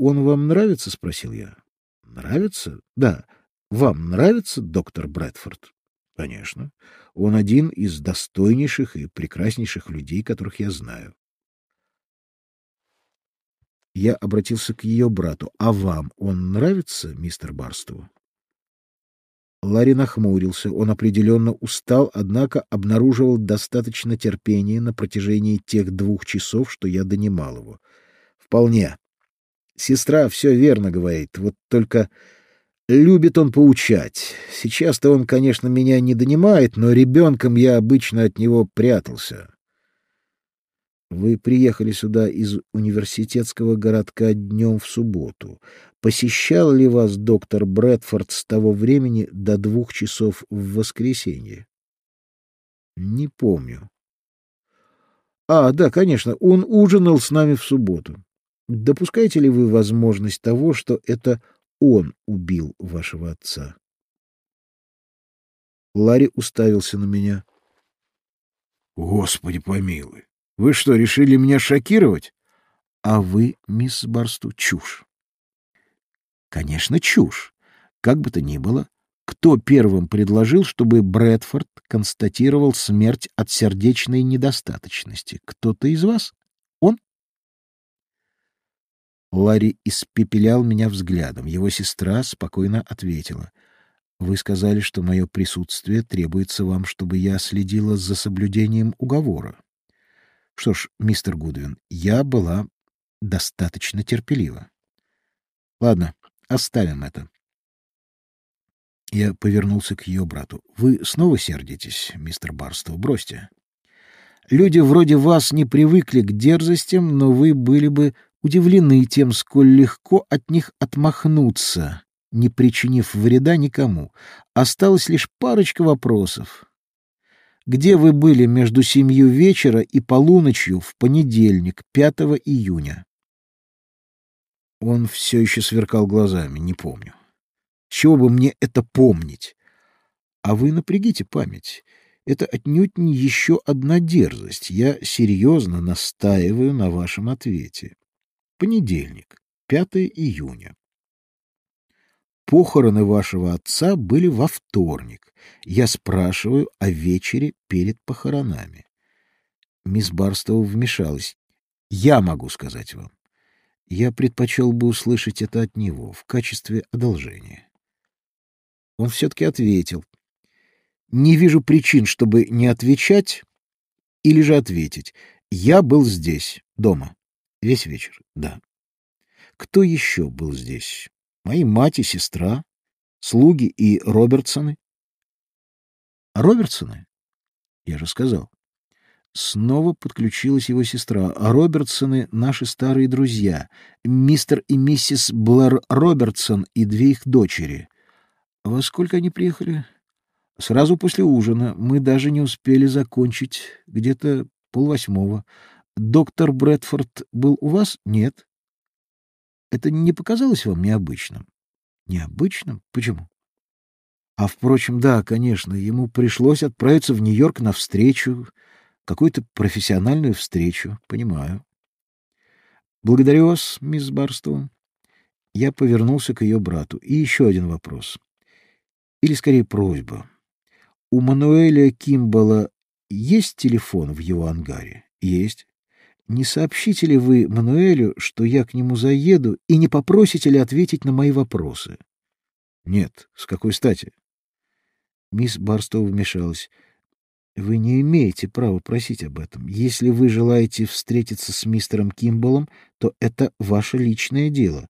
он вам нравится? — спросил я. — Нравится? — Да. Вам нравится доктор Брэдфорд? — Конечно. Он один из достойнейших и прекраснейших людей, которых я знаю. Я обратился к ее брату. — А вам он нравится, мистер Барстоу? Ларри нахмурился. Он определенно устал, однако обнаруживал достаточно терпения на протяжении тех двух часов, что я донимал его. — Вполне. Сестра все верно говорит. Вот только любит он поучать. Сейчас-то он, конечно, меня не донимает, но ребенком я обычно от него прятался. Вы приехали сюда из университетского городка днем в субботу. Посещал ли вас доктор Брэдфорд с того времени до двух часов в воскресенье? Не помню. А, да, конечно, он ужинал с нами в субботу. Допускаете ли вы возможность того, что это он убил вашего отца? Ларри уставился на меня. Господи помилуй. Вы что, решили меня шокировать? А вы, мисс Барсту, чушь. Конечно, чушь. Как бы то ни было, кто первым предложил, чтобы Брэдфорд констатировал смерть от сердечной недостаточности? Кто-то из вас? Ларри испепелял меня взглядом. Его сестра спокойно ответила. «Вы сказали, что мое присутствие требуется вам, чтобы я следила за соблюдением уговора. Что ж, мистер Гудвин, я была достаточно терпелива. Ладно, оставим это. Я повернулся к ее брату. Вы снова сердитесь, мистер Барстоу, бросьте. Люди вроде вас не привыкли к дерзостям, но вы были бы удивлены тем, сколь легко от них отмахнуться, не причинив вреда никому. Осталось лишь парочка вопросов. Где вы были между семью вечера и полуночью в понедельник, 5 июня? Он все еще сверкал глазами, не помню. С чего бы мне это помнить? А вы напрягите память. Это отнюдь не еще одна дерзость. Я серьезно настаиваю на вашем ответе. Понедельник, 5 июня. Похороны вашего отца были во вторник. Я спрашиваю о вечере перед похоронами. Мисс Барстоу вмешалась. Я могу сказать вам. Я предпочел бы услышать это от него в качестве одолжения. Он все-таки ответил. Не вижу причин, чтобы не отвечать или же ответить. Я был здесь, дома. Весь вечер, да. Кто еще был здесь? Мои мать и сестра, слуги и Робертсоны. Робертсоны? Я же сказал. Снова подключилась его сестра. А Робертсоны — наши старые друзья. Мистер и миссис Блэр Робертсон и две их дочери. Во сколько они приехали? Сразу после ужина. Мы даже не успели закончить. Где-то полвосьмого. Доктор Брэдфорд был у вас? Нет. Это не показалось вам необычным? Необычным? Почему? А, впрочем, да, конечно, ему пришлось отправиться в Нью-Йорк на встречу, какую-то профессиональную встречу, понимаю. Благодарю вас, мисс Барстоун. Я повернулся к ее брату. И еще один вопрос. Или, скорее, просьба. У Мануэля Кимбала есть телефон в его ангаре? Есть. Не сообщите ли вы Мануэлю, что я к нему заеду, и не попросите ли ответить на мои вопросы? Нет. С какой стати? Мисс Барстоу вмешалась. Вы не имеете права просить об этом. Если вы желаете встретиться с мистером Кимбалом, то это ваше личное дело.